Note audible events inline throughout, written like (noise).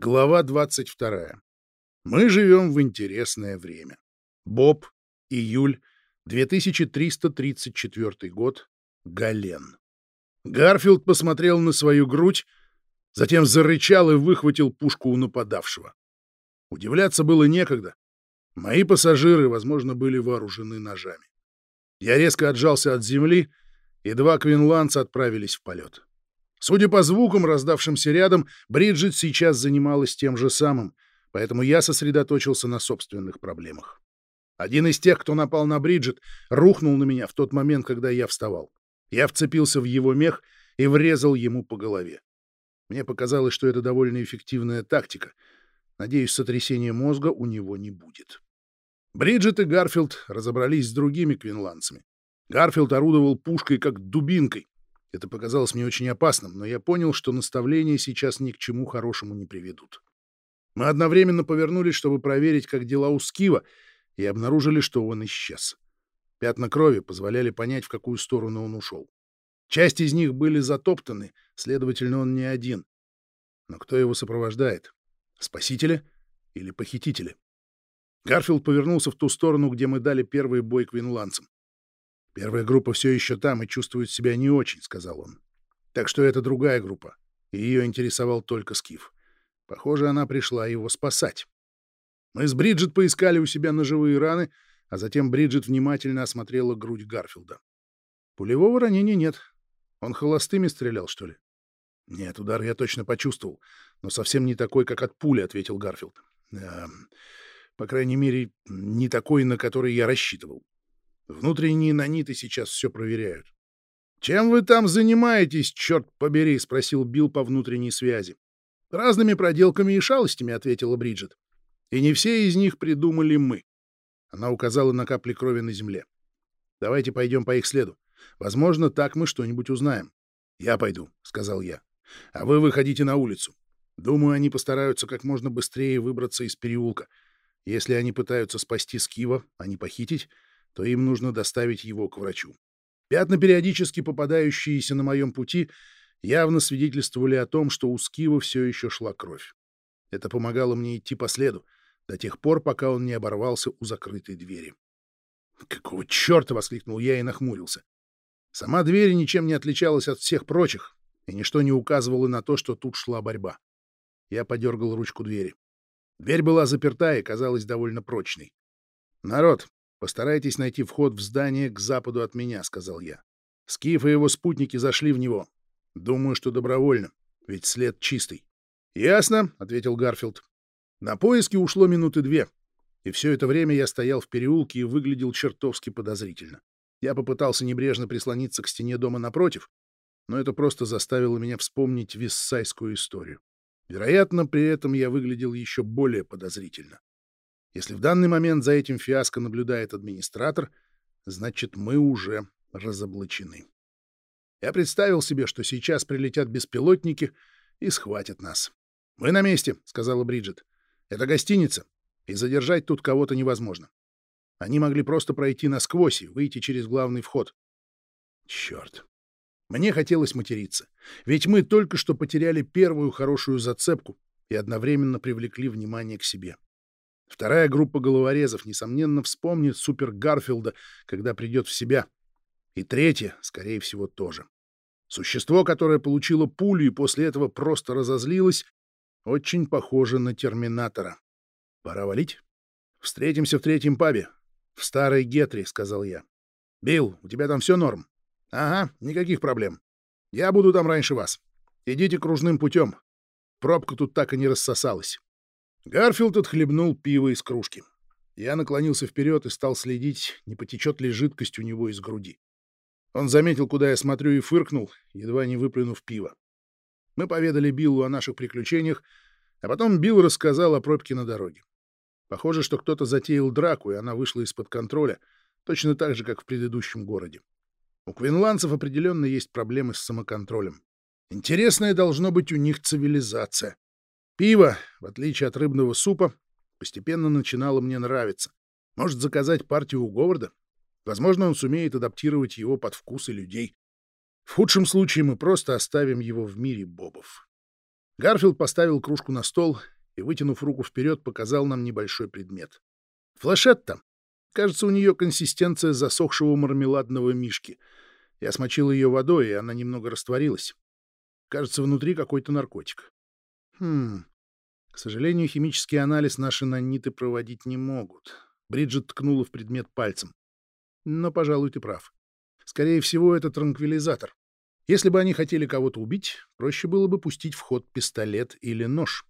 Глава 22. Мы живем в интересное время. Боб, июль, 2334 год, Гален. Гарфилд посмотрел на свою грудь, затем зарычал и выхватил пушку у нападавшего. Удивляться было некогда. Мои пассажиры, возможно, были вооружены ножами. Я резко отжался от земли, и два квинландца отправились в полет. Судя по звукам, раздавшимся рядом, Бриджит сейчас занималась тем же самым, поэтому я сосредоточился на собственных проблемах. Один из тех, кто напал на Бриджит, рухнул на меня в тот момент, когда я вставал. Я вцепился в его мех и врезал ему по голове. Мне показалось, что это довольно эффективная тактика. Надеюсь, сотрясения мозга у него не будет. Бриджит и Гарфилд разобрались с другими квинландцами. Гарфилд орудовал пушкой, как дубинкой, это показалось мне очень опасным, но я понял, что наставления сейчас ни к чему хорошему не приведут. Мы одновременно повернулись, чтобы проверить, как дела у Скива, и обнаружили, что он исчез. Пятна крови позволяли понять, в какую сторону он ушел. Часть из них были затоптаны, следовательно, он не один. Но кто его сопровождает? Спасители или похитители? Гарфилд повернулся в ту сторону, где мы дали первый бой квинландцам. «Первая группа все еще там и чувствует себя не очень», — сказал он. «Так что это другая группа, и ее интересовал только Скиф. Похоже, она пришла его спасать. Мы с Бриджит поискали у себя ножевые раны, а затем Бриджит внимательно осмотрела грудь Гарфилда. Пулевого ранения нет. Он холостыми стрелял, что ли? Нет, удар я точно почувствовал, но совсем не такой, как от пули, — ответил Гарфилд. Э, по крайней мере, не такой, на который я рассчитывал. Внутренние наниты сейчас все проверяют. «Чем вы там занимаетесь, черт побери?» — спросил Билл по внутренней связи. «Разными проделками и шалостями», — ответила Бриджит. «И не все из них придумали мы». Она указала на капли крови на земле. «Давайте пойдем по их следу. Возможно, так мы что-нибудь узнаем». «Я пойду», — сказал я. «А вы выходите на улицу. Думаю, они постараются как можно быстрее выбраться из переулка. Если они пытаются спасти Скива, а не похитить, то им нужно доставить его к врачу. Пятна, периодически попадающиеся на моем пути, явно свидетельствовали о том, что у Скива все еще шла кровь. Это помогало мне идти по следу, до тех пор, пока он не оборвался у закрытой двери. «Какого черта!» — воскликнул я и нахмурился. Сама дверь ничем не отличалась от всех прочих, и ничто не указывало на то, что тут шла борьба. Я подергал ручку двери. Дверь была заперта и казалась довольно прочной. «Народ, «Постарайтесь найти вход в здание к западу от меня», — сказал я. Скиф и его спутники зашли в него. Думаю, что добровольно, ведь след чистый. «Ясно», — ответил Гарфилд. На поиски ушло минуты две, и все это время я стоял в переулке и выглядел чертовски подозрительно. Я попытался небрежно прислониться к стене дома напротив, но это просто заставило меня вспомнить виссайскую историю. Вероятно, при этом я выглядел еще более подозрительно. Если в данный момент за этим фиаско наблюдает администратор, значит, мы уже разоблачены. Я представил себе, что сейчас прилетят беспилотники и схватят нас. «Мы на месте», — сказала Бриджит. «Это гостиница, и задержать тут кого-то невозможно. Они могли просто пройти насквозь и выйти через главный вход. Черт. Мне хотелось материться, ведь мы только что потеряли первую хорошую зацепку и одновременно привлекли внимание к себе. Вторая группа головорезов, несомненно, вспомнит Супер Гарфилда, когда придет в себя. И третья, скорее всего, тоже. Существо, которое получило пулю и после этого просто разозлилось, очень похоже на Терминатора. Пора валить. Встретимся в третьем пабе. В старой Гетре, — сказал я. Билл, у тебя там все норм? Ага, никаких проблем. Я буду там раньше вас. Идите кружным путем. Пробка тут так и не рассосалась. Гарфилд отхлебнул пиво из кружки. Я наклонился вперед и стал следить, не потечет ли жидкость у него из груди. Он заметил, куда я смотрю, и фыркнул, едва не выплюнув пиво. Мы поведали Биллу о наших приключениях, а потом Билл рассказал о пробке на дороге. Похоже, что кто-то затеял драку, и она вышла из-под контроля, точно так же, как в предыдущем городе. У квинландцев определенно есть проблемы с самоконтролем. Интересная должно быть у них цивилизация. Пиво, в отличие от рыбного супа, постепенно начинало мне нравиться. Может заказать партию у Говарда? Возможно, он сумеет адаптировать его под вкусы людей. В худшем случае мы просто оставим его в мире бобов. Гарфилд поставил кружку на стол и, вытянув руку вперед, показал нам небольшой предмет. Флешетта. Кажется, у нее консистенция засохшего мармеладного мишки. Я смочил ее водой, и она немного растворилась. Кажется, внутри какой-то наркотик. Хм. К сожалению, химический анализ наши наниты проводить не могут. Бриджит ткнула в предмет пальцем. Но, пожалуй, ты прав. Скорее всего, это транквилизатор. Если бы они хотели кого-то убить, проще было бы пустить в ход пистолет или нож.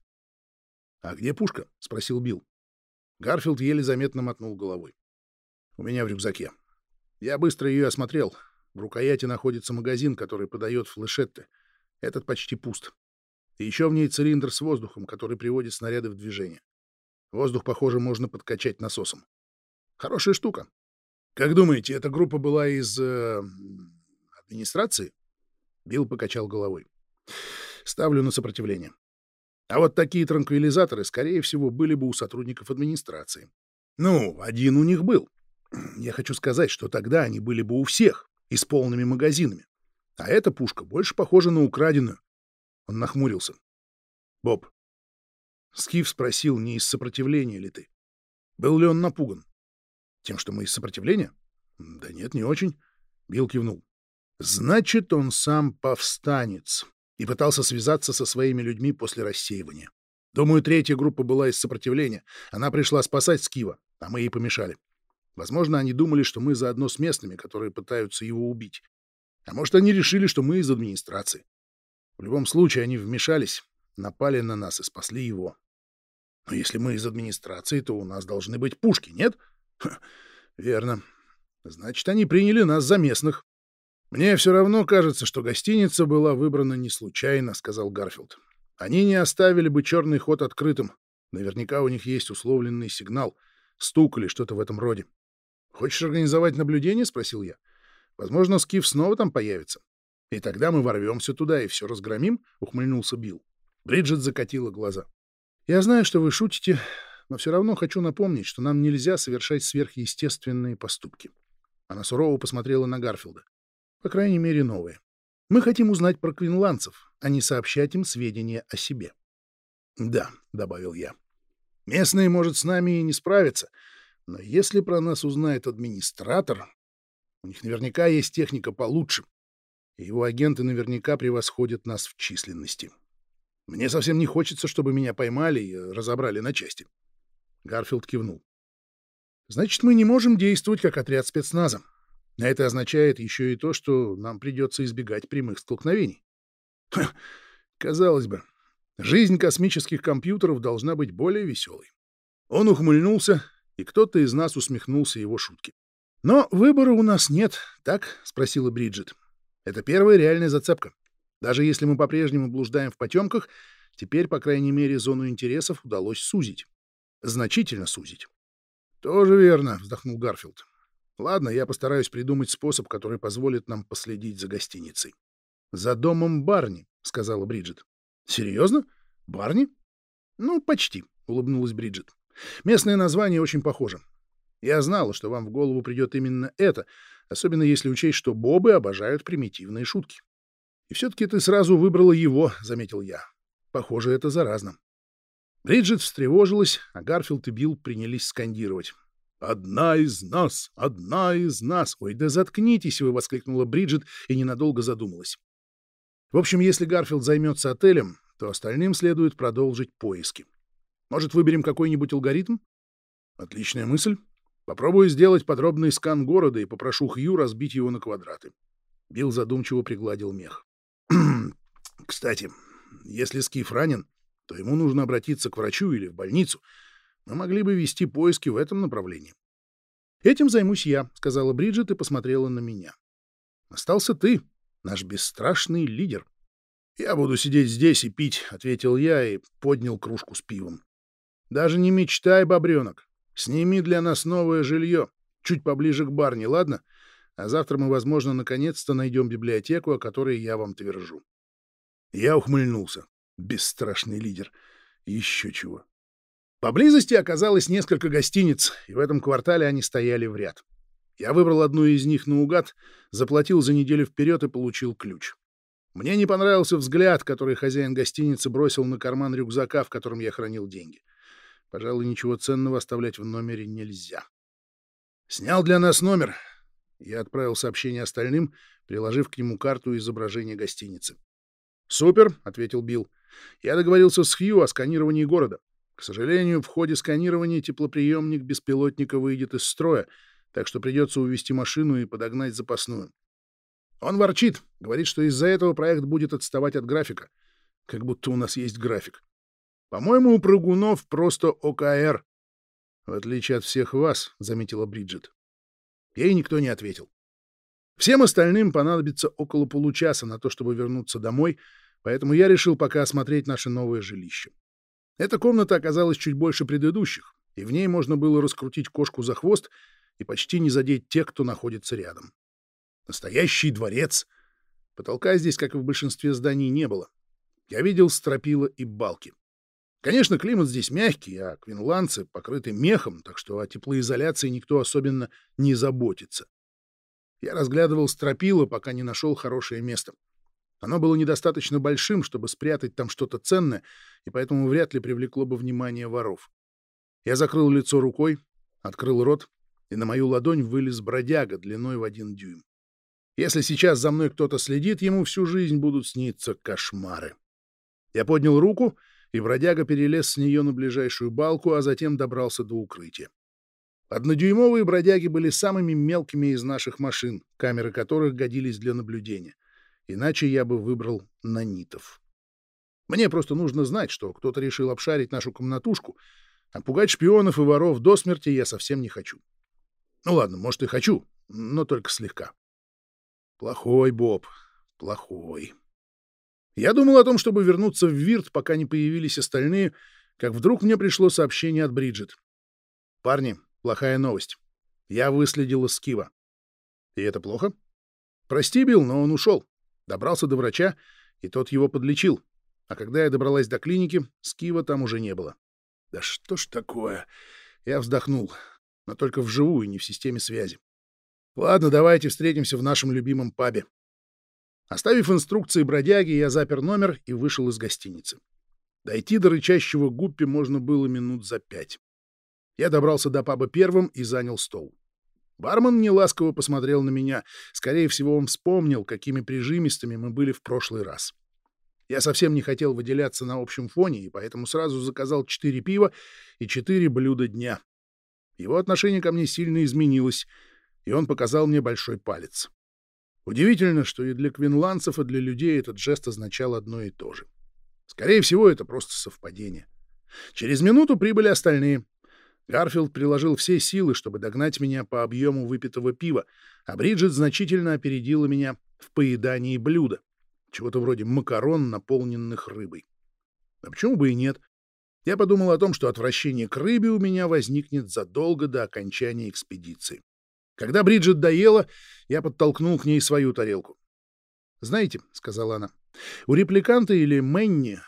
— А где пушка? — спросил Билл. Гарфилд еле заметно мотнул головой. — У меня в рюкзаке. Я быстро ее осмотрел. В рукояти находится магазин, который подает флешетты. Этот почти пуст. И еще в ней цилиндр с воздухом, который приводит снаряды в движение. Воздух, похоже, можно подкачать насосом. Хорошая штука. Как думаете, эта группа была из... Э, администрации? Билл покачал головой. Ставлю на сопротивление. А вот такие транквилизаторы, скорее всего, были бы у сотрудников администрации. Ну, один у них был. (clears throat) Я хочу сказать, что тогда они были бы у всех и с полными магазинами. А эта пушка больше похожа на украденную. Он нахмурился. Боб. Скиф спросил, не из сопротивления ли ты. Был ли он напуган? Тем, что мы из сопротивления? Да нет, не очень. Билл кивнул. Значит, он сам повстанец и пытался связаться со своими людьми после рассеивания. Думаю, третья группа была из сопротивления. Она пришла спасать Скива, а мы ей помешали. Возможно, они думали, что мы заодно с местными, которые пытаются его убить. А может, они решили, что мы из администрации. В любом случае, они вмешались, напали на нас и спасли его. Но если мы из администрации, то у нас должны быть пушки, нет? Ха, верно. Значит, они приняли нас за местных. «Мне все равно кажется, что гостиница была выбрана не случайно», — сказал Гарфилд. «Они не оставили бы черный ход открытым. Наверняка у них есть условленный сигнал, стук или что-то в этом роде». «Хочешь организовать наблюдение?» — спросил я. «Возможно, Скиф снова там появится. И тогда мы ворвемся туда и все разгромим», — ухмыльнулся Билл. Бриджит закатила глаза. «Я знаю, что вы шутите, но все равно хочу напомнить, что нам нельзя совершать сверхъестественные поступки». Она сурово посмотрела на Гарфилда. По крайней мере, новые. Мы хотим узнать про квинландцев, а не сообщать им сведения о себе. «Да», — добавил я. «Местные, может, с нами и не справятся, но если про нас узнает администратор, у них наверняка есть техника получше, его агенты наверняка превосходят нас в численности. Мне совсем не хочется, чтобы меня поймали и разобрали на части». Гарфилд кивнул. «Значит, мы не можем действовать как отряд спецназа. А это означает еще и то, что нам придется избегать прямых столкновений. Ха, казалось бы, жизнь космических компьютеров должна быть более веселой. Он ухмыльнулся, и кто-то из нас усмехнулся его шутке. «Но выбора у нас нет, так?» — спросила Бриджит. «Это первая реальная зацепка. Даже если мы по-прежнему блуждаем в потемках, теперь, по крайней мере, зону интересов удалось сузить. Значительно сузить». «Тоже верно», — вздохнул Гарфилд. Ладно, я постараюсь придумать способ, который позволит нам последить за гостиницей. — За домом Барни, — сказала Бриджит. — Серьезно? Барни? — Ну, почти, — улыбнулась Бриджит. — Местное название очень похоже. Я знала, что вам в голову придет именно это, особенно если учесть, что бобы обожают примитивные шутки. — И все-таки ты сразу выбрала его, — заметил я. Похоже, это заразно. Бриджит встревожилась, а Гарфилд и Билл принялись скандировать. «Одна из нас! Одна из нас!» «Ой, да заткнитесь вы!» — воскликнула Бриджит и ненадолго задумалась. В общем, если Гарфилд займется отелем, то остальным следует продолжить поиски. Может, выберем какой-нибудь алгоритм? Отличная мысль. Попробую сделать подробный скан города и попрошу Хью разбить его на квадраты. Билл задумчиво пригладил мех. (clears throat) Кстати, если Скиф ранен, то ему нужно обратиться к врачу или в больницу — мы могли бы вести поиски в этом направлении. «Этим займусь я», — сказала Бриджит и посмотрела на меня. «Остался ты, наш бесстрашный лидер». «Я буду сидеть здесь и пить», — ответил я и поднял кружку с пивом. «Даже не мечтай, бобренок. Сними для нас новое жилье, чуть поближе к барне, ладно? А завтра мы, возможно, наконец-то найдем библиотеку, о которой я вам твержу». Я ухмыльнулся. Бесстрашный лидер. Еще чего. Поблизости оказалось несколько гостиниц, и в этом квартале они стояли в ряд. Я выбрал одну из них наугад, заплатил за неделю вперед и получил ключ. Мне не понравился взгляд, который хозяин гостиницы бросил на карман рюкзака, в котором я хранил деньги. Пожалуй, ничего ценного оставлять в номере нельзя. Снял для нас номер. Я отправил сообщение остальным, приложив к нему карту и изображение гостиницы. «Супер», — ответил Билл. «Я договорился с Хью о сканировании города. К сожалению, в ходе сканирования теплоприемник беспилотника выйдет из строя, так что придется увести машину и подогнать запасную. Он ворчит, говорит, что из-за этого проект будет отставать от графика. Как будто у нас есть график. По-моему, у прыгунов просто ОКР. В отличие от всех вас, — заметила Бриджит. Ей никто не ответил. Всем остальным понадобится около получаса на то, чтобы вернуться домой, поэтому я решил пока осмотреть наше новое жилище. Эта комната оказалась чуть больше предыдущих, и в ней можно было раскрутить кошку за хвост и почти не задеть тех, кто находится рядом. Настоящий дворец. Потолка здесь, как и в большинстве зданий, не было. Я видел стропила и балки. Конечно, климат здесь мягкий, а квинландцы покрыты мехом, так что о теплоизоляции никто особенно не заботится. Я разглядывал стропила, пока не нашел хорошее место. Оно было недостаточно большим, чтобы спрятать там что-то ценное, и поэтому вряд ли привлекло бы внимание воров. Я закрыл лицо рукой, открыл рот, и на мою ладонь вылез бродяга длиной в один дюйм. Если сейчас за мной кто-то следит, ему всю жизнь будут сниться кошмары. Я поднял руку, и бродяга перелез с нее на ближайшую балку, а затем добрался до укрытия. Однодюймовые бродяги были самыми мелкими из наших машин, камеры которых годились для наблюдения. Иначе я бы выбрал нанитов. Мне просто нужно знать, что кто-то решил обшарить нашу комнатушку, а пугать шпионов и воров до смерти я совсем не хочу. Ну ладно, может и хочу, но только слегка. Плохой, Боб, плохой. Я думал о том, чтобы вернуться в Вирт, пока не появились остальные, как вдруг мне пришло сообщение от Бриджит. «Парни, плохая новость. Я выследил Скива». «И это плохо?» «Прости, Билл, но он ушел. Добрался до врача, и тот его подлечил. А когда я добралась до клиники, Скива там уже не было». «Да что ж такое?» Я вздохнул но только вживую, не в системе связи. Ладно, давайте встретимся в нашем любимом пабе. Оставив инструкции бродяги, я запер номер и вышел из гостиницы. Дойти до рычащего гуппи можно было минут за пять. Я добрался до паба первым и занял стол. Бармен неласково посмотрел на меня. Скорее всего, он вспомнил, какими прижимистыми мы были в прошлый раз. Я совсем не хотел выделяться на общем фоне, и поэтому сразу заказал четыре пива и четыре блюда дня. Его отношение ко мне сильно изменилось, и он показал мне большой палец. Удивительно, что и для квинландцев, и для людей этот жест означал одно и то же. Скорее всего, это просто совпадение. Через минуту прибыли остальные. Гарфилд приложил все силы, чтобы догнать меня по объему выпитого пива, а Бриджит значительно опередила меня в поедании блюда, чего-то вроде макарон, наполненных рыбой. А почему бы и нет? Я подумал о том, что отвращение к рыбе у меня возникнет задолго до окончания экспедиции. Когда Бриджит доела, я подтолкнул к ней свою тарелку. «Знаете», — сказала она, — «у репликанта или Мэнни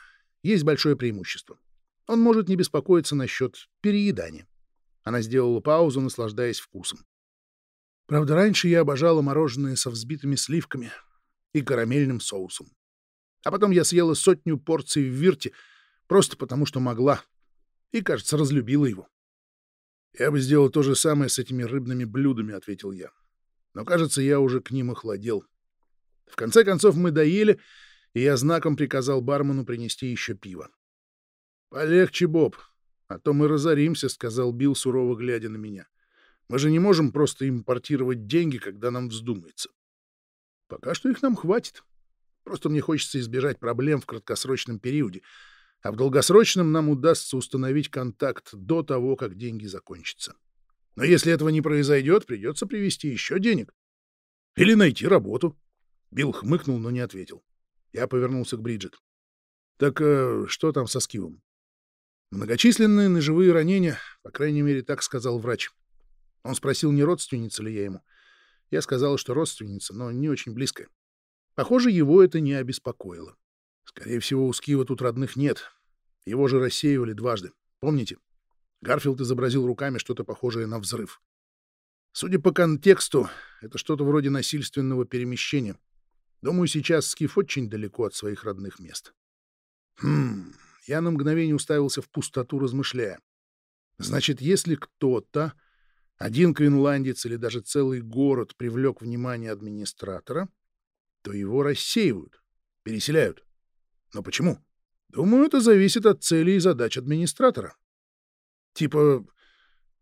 есть большое преимущество. Он может не беспокоиться насчет переедания». Она сделала паузу, наслаждаясь вкусом. Правда, раньше я обожала мороженое со взбитыми сливками и карамельным соусом. А потом я съела сотню порций в вирте — Просто потому, что могла. И, кажется, разлюбила его. «Я бы сделал то же самое с этими рыбными блюдами», — ответил я. «Но, кажется, я уже к ним охладел. В конце концов мы доели, и я знаком приказал бармену принести еще пиво. «Полегче, Боб, а то мы разоримся», — сказал Билл, сурово глядя на меня. «Мы же не можем просто импортировать деньги, когда нам вздумается». «Пока что их нам хватит. Просто мне хочется избежать проблем в краткосрочном периоде, а в долгосрочном нам удастся установить контакт до того, как деньги закончатся. Но если этого не произойдет, придется привести еще денег. Или найти работу. Билл хмыкнул, но не ответил. Я повернулся к Бриджит. Так э, что там со Скивом? Многочисленные ножевые ранения, по крайней мере, так сказал врач. Он спросил, не родственница ли я ему. Я сказала, что родственница, но не очень близкая. Похоже, его это не обеспокоило. Скорее всего, у Скива тут родных нет. Его же рассеивали дважды. Помните? Гарфилд изобразил руками что-то похожее на взрыв. Судя по контексту, это что-то вроде насильственного перемещения. Думаю, сейчас Скиф очень далеко от своих родных мест. Хм, я на мгновение уставился в пустоту, размышляя. Значит, если кто-то, один квинландец или даже целый город привлек внимание администратора, то его рассеивают, переселяют. Но почему? Думаю, это зависит от целей и задач администратора. Типа,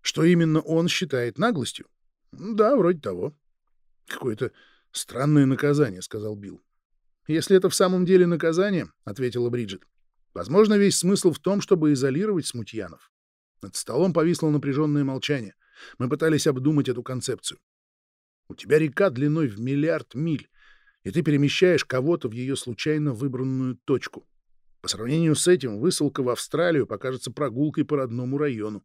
что именно он считает наглостью? Да, вроде того. Какое-то странное наказание, сказал Билл. Если это в самом деле наказание, ответила Бриджит, возможно, весь смысл в том, чтобы изолировать смутьянов. Над столом повисло напряженное молчание. Мы пытались обдумать эту концепцию. У тебя река длиной в миллиард миль, и ты перемещаешь кого-то в ее случайно выбранную точку. По сравнению с этим, высылка в Австралию покажется прогулкой по родному району.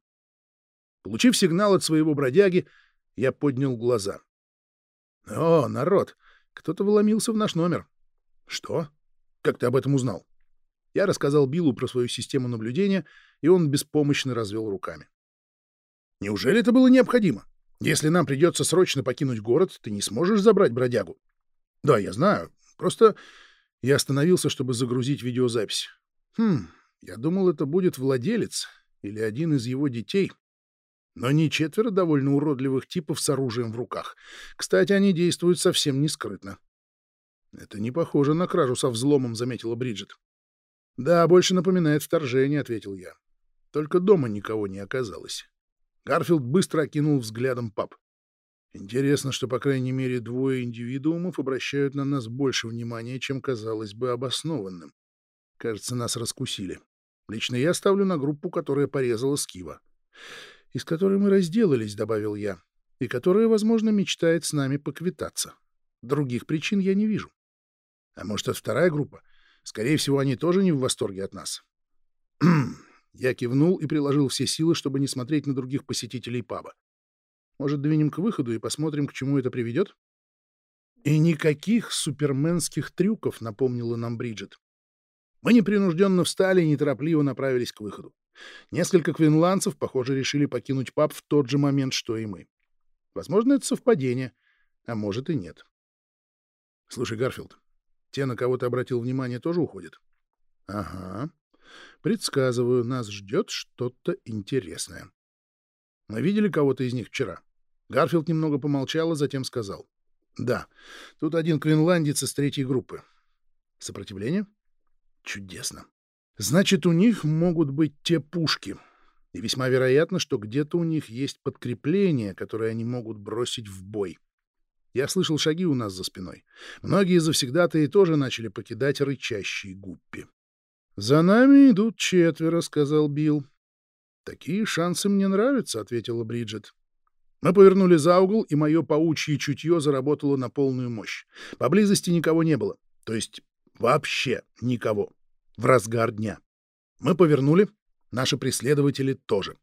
Получив сигнал от своего бродяги, я поднял глаза. «О, народ! Кто-то вломился в наш номер». «Что? Как ты об этом узнал?» Я рассказал Биллу про свою систему наблюдения, и он беспомощно развел руками. «Неужели это было необходимо? Если нам придется срочно покинуть город, ты не сможешь забрать бродягу?» «Да, я знаю. Просто я остановился, чтобы загрузить видеозапись. Хм, я думал, это будет владелец или один из его детей. Но не четверо довольно уродливых типов с оружием в руках. Кстати, они действуют совсем не скрытно. «Это не похоже на кражу со взломом», — заметила Бриджит. «Да, больше напоминает вторжение», — ответил я. Только дома никого не оказалось. Гарфилд быстро окинул взглядом пап. Интересно, что, по крайней мере, двое индивидуумов обращают на нас больше внимания, чем казалось бы обоснованным. Кажется, нас раскусили. Лично я ставлю на группу, которая порезала Скива из которой мы разделались, — добавил я, — и которая, возможно, мечтает с нами поквитаться. Других причин я не вижу. А может, это вторая группа? Скорее всего, они тоже не в восторге от нас. (clears throat) я кивнул и приложил все силы, чтобы не смотреть на других посетителей паба. Может, двинем к выходу и посмотрим, к чему это приведет? И никаких суперменских трюков, напомнила нам Бриджит. Мы непринужденно встали и неторопливо направились к выходу. Несколько квинландцев, похоже, решили покинуть паб в тот же момент, что и мы. Возможно, это совпадение, а может и нет. Слушай, Гарфилд, те, на кого ты обратил внимание, тоже уходят? Ага. Предсказываю, нас ждет что-то интересное. Мы видели кого-то из них вчера. Гарфилд немного помолчал, а затем сказал. Да, тут один квинландец из третьей группы. Сопротивление? Чудесно. Значит, у них могут быть те пушки. И весьма вероятно, что где-то у них есть подкрепление, которое они могут бросить в бой. Я слышал шаги у нас за спиной. Многие завсегдатые тоже начали покидать рычащие гуппи. «За нами идут четверо», — сказал Билл. «Такие шансы мне нравятся», — ответила Бриджит. Мы повернули за угол, и мое паучье чутье заработало на полную мощь. Поблизости никого не было, то есть вообще никого в разгар дня. Мы повернули, наши преследователи тоже.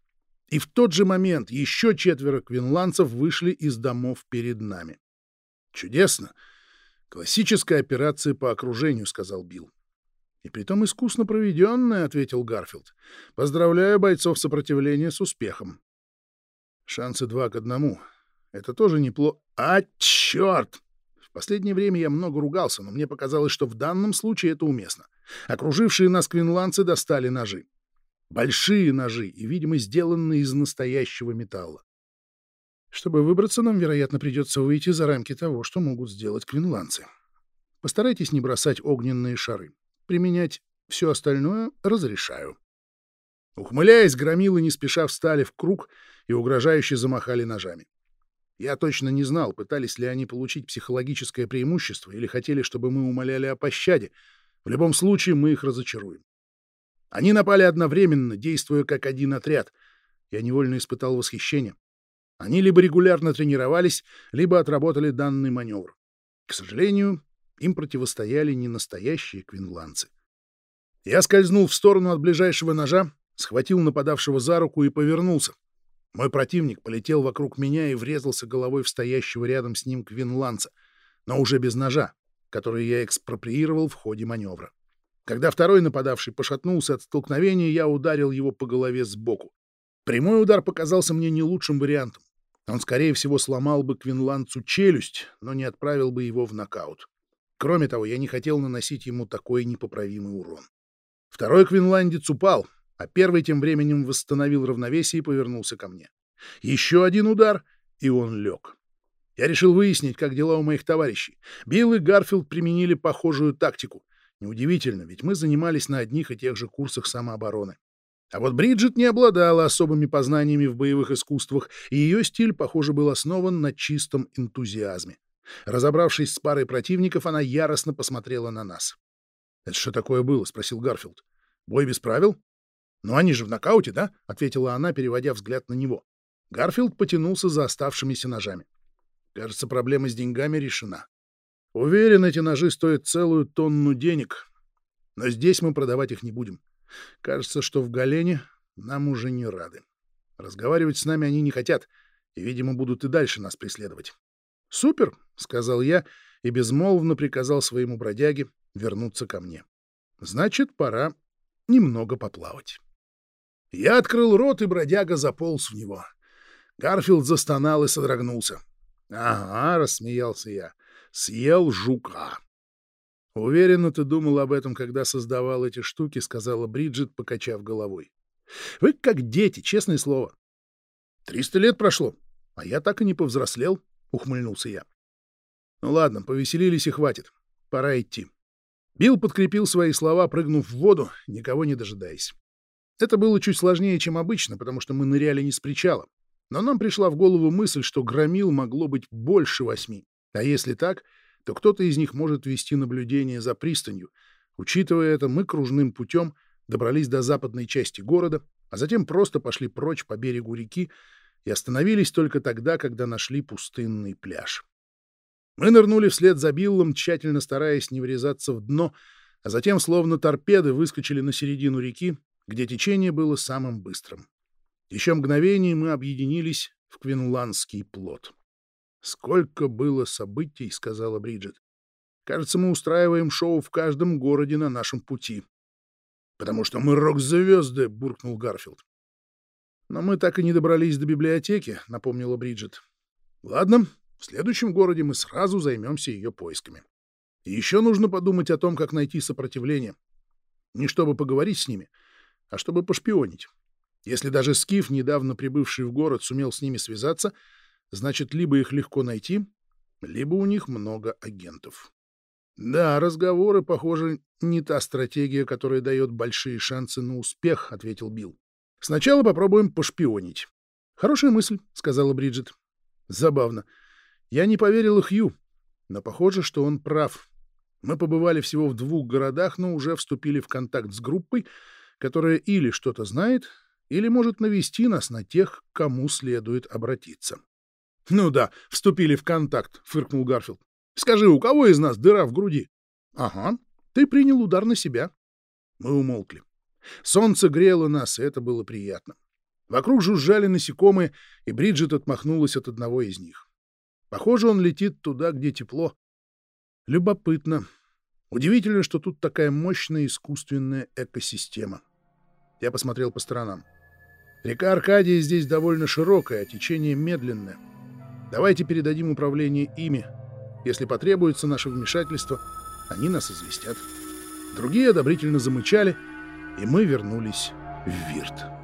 И в тот же момент еще четверо квинландцев вышли из домов перед нами. «Чудесно! Классическая операция по окружению», — сказал Билл. «И притом искусно проведенная», — ответил Гарфилд. «Поздравляю бойцов сопротивления с успехом». «Шансы два к одному. Это тоже неплохо...» «А, черт!» В последнее время я много ругался, но мне показалось, что в данном случае это уместно. Окружившие нас квинландцы достали ножи. Большие ножи и, видимо, сделанные из настоящего металла. Чтобы выбраться, нам, вероятно, придется выйти за рамки того, что могут сделать квинландцы. Постарайтесь не бросать огненные шары. Применять все остальное разрешаю. Ухмыляясь, громилы не спеша встали в круг и угрожающе замахали ножами. Я точно не знал, пытались ли они получить психологическое преимущество или хотели, чтобы мы умоляли о пощаде. В любом случае, мы их разочаруем. Они напали одновременно, действуя как один отряд. Я невольно испытал восхищение. Они либо регулярно тренировались, либо отработали данный маневр. К сожалению, им противостояли не настоящие квинландцы. Я скользнул в сторону от ближайшего ножа, схватил нападавшего за руку и повернулся. Мой противник полетел вокруг меня и врезался головой в стоящего рядом с ним квинландца, но уже без ножа, который я экспроприировал в ходе маневра. Когда второй нападавший пошатнулся от столкновения, я ударил его по голове сбоку. Прямой удар показался мне не лучшим вариантом. Он, скорее всего, сломал бы квинландцу челюсть, но не отправил бы его в нокаут. Кроме того, я не хотел наносить ему такой непоправимый урон. Второй квинландец упал, а первый тем временем восстановил равновесие и повернулся ко мне. Еще один удар, и он лег. Я решил выяснить, как дела у моих товарищей. Билл и Гарфилд применили похожую тактику. Неудивительно, ведь мы занимались на одних и тех же курсах самообороны. А вот Бриджит не обладала особыми познаниями в боевых искусствах, и ее стиль, похоже, был основан на чистом энтузиазме. Разобравшись с парой противников, она яростно посмотрела на нас. «Это что такое было?» — спросил Гарфилд. «Бой без правил?» «Ну, они же в нокауте, да?» — ответила она, переводя взгляд на него. Гарфилд потянулся за оставшимися ножами. Кажется, проблема с деньгами решена. Уверен, эти ножи стоят целую тонну денег. Но здесь мы продавать их не будем. Кажется, что в Галене нам уже не рады. Разговаривать с нами они не хотят, и, видимо, будут и дальше нас преследовать. «Супер!» — сказал я и безмолвно приказал своему бродяге вернуться ко мне. «Значит, пора немного поплавать». Я открыл рот, и бродяга заполз в него. Гарфилд застонал и содрогнулся. «Ага», — рассмеялся я, — «съел жука». «Уверена, ты думал об этом, когда создавал эти штуки», — сказала Бриджит, покачав головой. «Вы как дети, честное слово». «Триста лет прошло, а я так и не повзрослел», — ухмыльнулся я. «Ну ладно, повеселились и хватит. Пора идти». Билл подкрепил свои слова, прыгнув в воду, никого не дожидаясь. Это было чуть сложнее, чем обычно, потому что мы ныряли не с причала. Но нам пришла в голову мысль, что громил могло быть больше восьми. А если так, то кто-то из них может вести наблюдение за пристанью. Учитывая это, мы кружным путем добрались до западной части города, а затем просто пошли прочь по берегу реки и остановились только тогда, когда нашли пустынный пляж. Мы нырнули вслед за Биллом, тщательно стараясь не врезаться в дно, а затем, словно торпеды, выскочили на середину реки, где течение было самым быстрым. Еще мгновение мы объединились в Квинландский плод. «Сколько было событий», — сказала Бриджит. «Кажется, мы устраиваем шоу в каждом городе на нашем пути». «Потому что мы рок-звезды», — буркнул Гарфилд. «Но мы так и не добрались до библиотеки», — напомнила Бриджит. «Ладно, в следующем городе мы сразу займемся ее поисками. И еще нужно подумать о том, как найти сопротивление. Не чтобы поговорить с ними, а чтобы пошпионить. Если даже Скиф, недавно прибывший в город, сумел с ними связаться, значит, либо их легко найти, либо у них много агентов. Да, разговоры, похоже, не та стратегия, которая дает большие шансы на успех, ответил Билл. Сначала попробуем пошпионить. Хорошая мысль, сказала Бриджит. Забавно. Я не поверил Хью, но похоже, что он прав. Мы побывали всего в двух городах, но уже вступили в контакт с группой, которая или что-то знает, или может навести нас на тех, к кому следует обратиться. — Ну да, вступили в контакт, — фыркнул Гарфилд. — Скажи, у кого из нас дыра в груди? — Ага, ты принял удар на себя. Мы умолкли. Солнце грело нас, и это было приятно. Вокруг жужжали насекомые, и Бриджит отмахнулась от одного из них. Похоже, он летит туда, где тепло. Любопытно. Удивительно, что тут такая мощная искусственная экосистема. Я посмотрел по сторонам. Река Аркадия здесь довольно широкая, а течение медленное. Давайте передадим управление ими. Если потребуется наше вмешательство, они нас известят. Другие одобрительно замычали, и мы вернулись в Вирт.